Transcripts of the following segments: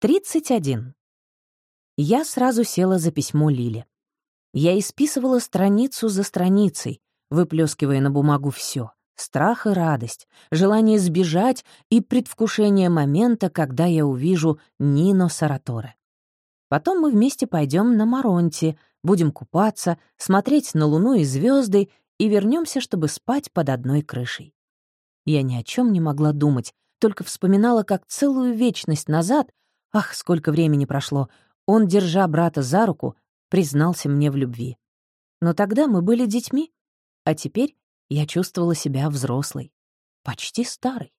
31. Я сразу села за письмо Лиле. Я исписывала страницу за страницей, выплескивая на бумагу все: страх и радость, желание сбежать и предвкушение момента, когда я увижу Нино Сараторе. Потом мы вместе пойдем на Маронти, будем купаться, смотреть на луну и звезды и вернемся, чтобы спать под одной крышей. Я ни о чем не могла думать, только вспоминала, как целую вечность назад Ах, сколько времени прошло! Он, держа брата за руку, признался мне в любви. Но тогда мы были детьми, а теперь я чувствовала себя взрослой, почти старой.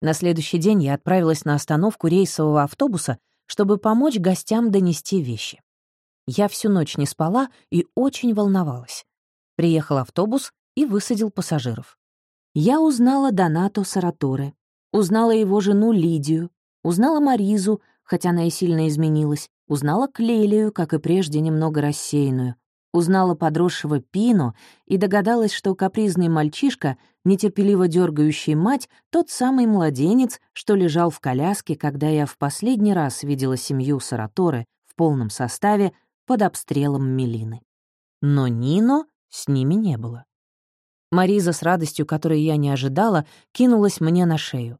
На следующий день я отправилась на остановку рейсового автобуса, чтобы помочь гостям донести вещи. Я всю ночь не спала и очень волновалась. Приехал автобус и высадил пассажиров. Я узнала Донато Сараторе, узнала его жену Лидию, Узнала Маризу, хотя она и сильно изменилась. Узнала Клелию, как и прежде, немного рассеянную. Узнала подросшего Пину и догадалась, что капризный мальчишка, нетерпеливо дергающий мать, тот самый младенец, что лежал в коляске, когда я в последний раз видела семью Сараторы в полном составе под обстрелом Мелины. Но Нино с ними не было. Мариза с радостью, которой я не ожидала, кинулась мне на шею.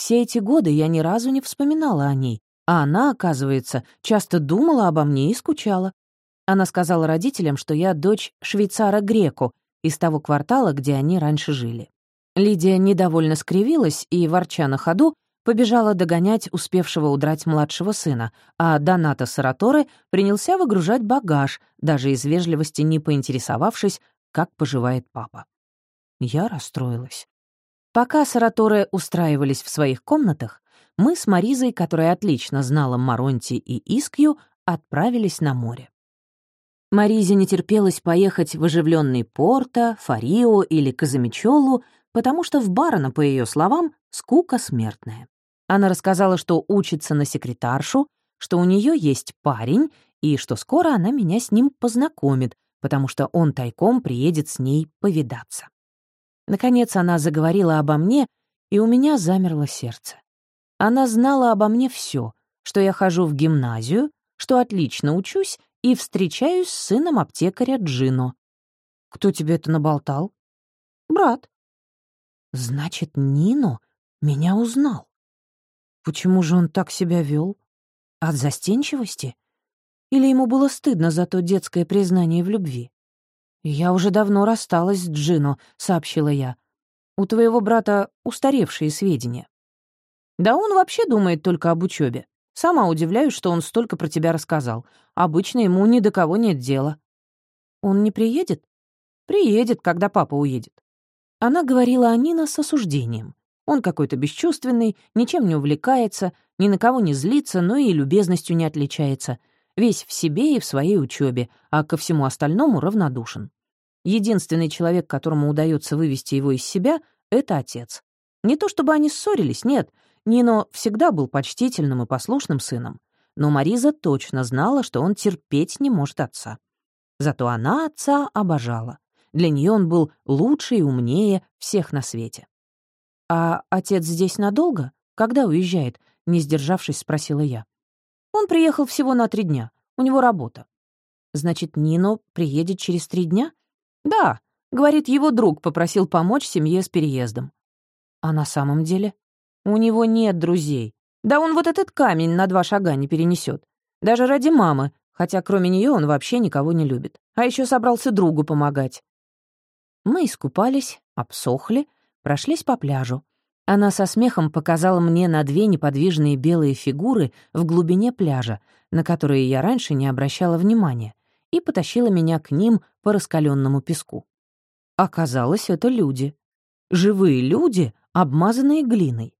Все эти годы я ни разу не вспоминала о ней, а она, оказывается, часто думала обо мне и скучала. Она сказала родителям, что я дочь швейцара Греку из того квартала, где они раньше жили. Лидия недовольно скривилась и, ворча на ходу, побежала догонять успевшего удрать младшего сына, а Доната Сараторе принялся выгружать багаж, даже из вежливости не поинтересовавшись, как поживает папа. Я расстроилась. Пока Сараторе устраивались в своих комнатах, мы с Маризой, которая отлично знала Маронти и Искью, отправились на море. Маризе не терпелось поехать в оживленный Порто, Фарио или Казамичолу, потому что в Барона, по ее словам, скука смертная. Она рассказала, что учится на секретаршу, что у нее есть парень и что скоро она меня с ним познакомит, потому что он тайком приедет с ней повидаться. Наконец она заговорила обо мне, и у меня замерло сердце. Она знала обо мне все, что я хожу в гимназию, что отлично учусь и встречаюсь с сыном аптекаря Джино. «Кто тебе это наболтал?» «Брат». «Значит, Нино меня узнал. Почему же он так себя вел? От застенчивости? Или ему было стыдно за то детское признание в любви? «Я уже давно рассталась с Джино», — сообщила я. «У твоего брата устаревшие сведения». «Да он вообще думает только об учебе. Сама удивляюсь, что он столько про тебя рассказал. Обычно ему ни до кого нет дела». «Он не приедет?» «Приедет, когда папа уедет». Она говорила о Нина с осуждением. Он какой-то бесчувственный, ничем не увлекается, ни на кого не злится, но и любезностью не отличается — весь в себе и в своей учебе, а ко всему остальному равнодушен. Единственный человек, которому удается вывести его из себя, — это отец. Не то чтобы они ссорились, нет, Нино всегда был почтительным и послушным сыном, но Мариза точно знала, что он терпеть не может отца. Зато она отца обожала. Для нее он был лучше и умнее всех на свете. «А отец здесь надолго? Когда уезжает?» — не сдержавшись, спросила я. Он приехал всего на три дня. У него работа. Значит, Нино приедет через три дня? Да, говорит, его друг попросил помочь семье с переездом. А на самом деле? У него нет друзей. Да он вот этот камень на два шага не перенесет. Даже ради мамы, хотя кроме нее он вообще никого не любит. А еще собрался другу помогать. Мы искупались, обсохли, прошлись по пляжу. Она со смехом показала мне на две неподвижные белые фигуры в глубине пляжа, на которые я раньше не обращала внимания, и потащила меня к ним по раскаленному песку. Оказалось, это люди. Живые люди, обмазанные глиной.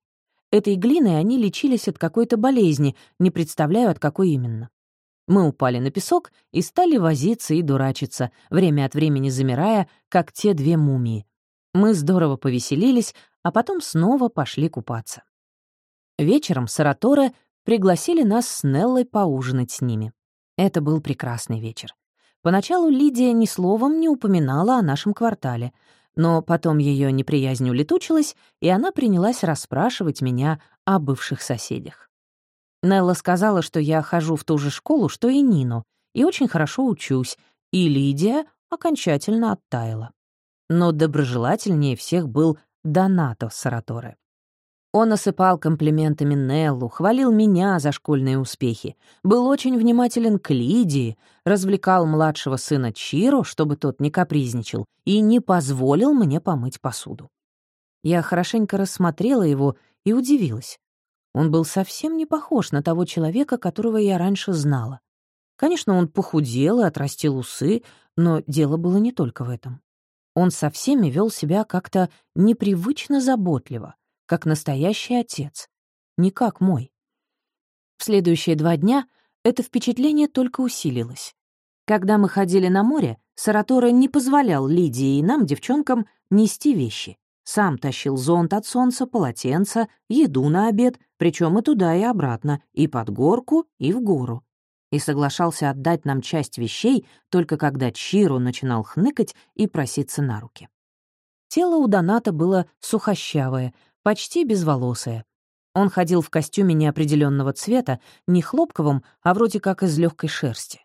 Этой глиной они лечились от какой-то болезни, не представляю, от какой именно. Мы упали на песок и стали возиться и дурачиться, время от времени замирая, как те две мумии. Мы здорово повеселились, а потом снова пошли купаться. Вечером Сараторе пригласили нас с Неллой поужинать с ними. Это был прекрасный вечер. Поначалу Лидия ни словом не упоминала о нашем квартале, но потом ее неприязнь улетучилась, и она принялась расспрашивать меня о бывших соседях. Нелла сказала, что я хожу в ту же школу, что и Нину, и очень хорошо учусь, и Лидия окончательно оттаяла. Но доброжелательнее всех был Донато Сараторе. Он осыпал комплиментами Неллу, хвалил меня за школьные успехи, был очень внимателен к Лидии, развлекал младшего сына Чиро, чтобы тот не капризничал, и не позволил мне помыть посуду. Я хорошенько рассмотрела его и удивилась. Он был совсем не похож на того человека, которого я раньше знала. Конечно, он похудел и отрастил усы, но дело было не только в этом. Он со всеми вел себя как-то непривычно заботливо, как настоящий отец, не как мой. В следующие два дня это впечатление только усилилось. Когда мы ходили на море, Саратора не позволял Лидии и нам, девчонкам, нести вещи. Сам тащил зонт от солнца, полотенца, еду на обед, причем и туда, и обратно, и под горку, и в гору. И соглашался отдать нам часть вещей, только когда Чиру начинал хныкать и проситься на руки. Тело у Доната было сухощавое, почти безволосое. Он ходил в костюме неопределенного цвета, не хлопковом, а вроде как из легкой шерсти.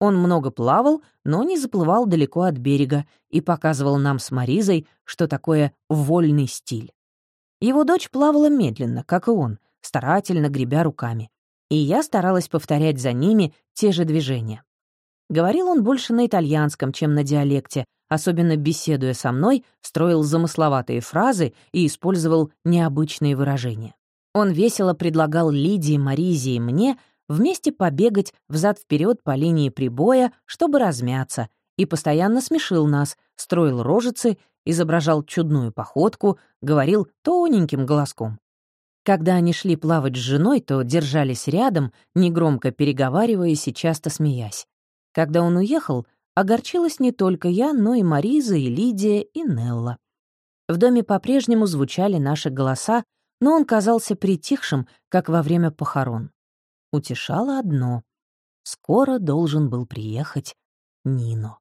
Он много плавал, но не заплывал далеко от берега и показывал нам с Маризой, что такое вольный стиль. Его дочь плавала медленно, как и он, старательно гребя руками. И я старалась повторять за ними те же движения. Говорил он больше на итальянском, чем на диалекте, особенно беседуя со мной, строил замысловатые фразы и использовал необычные выражения. Он весело предлагал Лидии, Маризе и мне вместе побегать взад вперед по линии прибоя, чтобы размяться, и постоянно смешил нас, строил рожицы, изображал чудную походку, говорил тоненьким голоском. Когда они шли плавать с женой, то держались рядом, негромко переговариваясь и часто смеясь. Когда он уехал, огорчилась не только я, но и Мариза, и Лидия, и Нелла. В доме по-прежнему звучали наши голоса, но он казался притихшим, как во время похорон утешало одно — скоро должен был приехать Нино.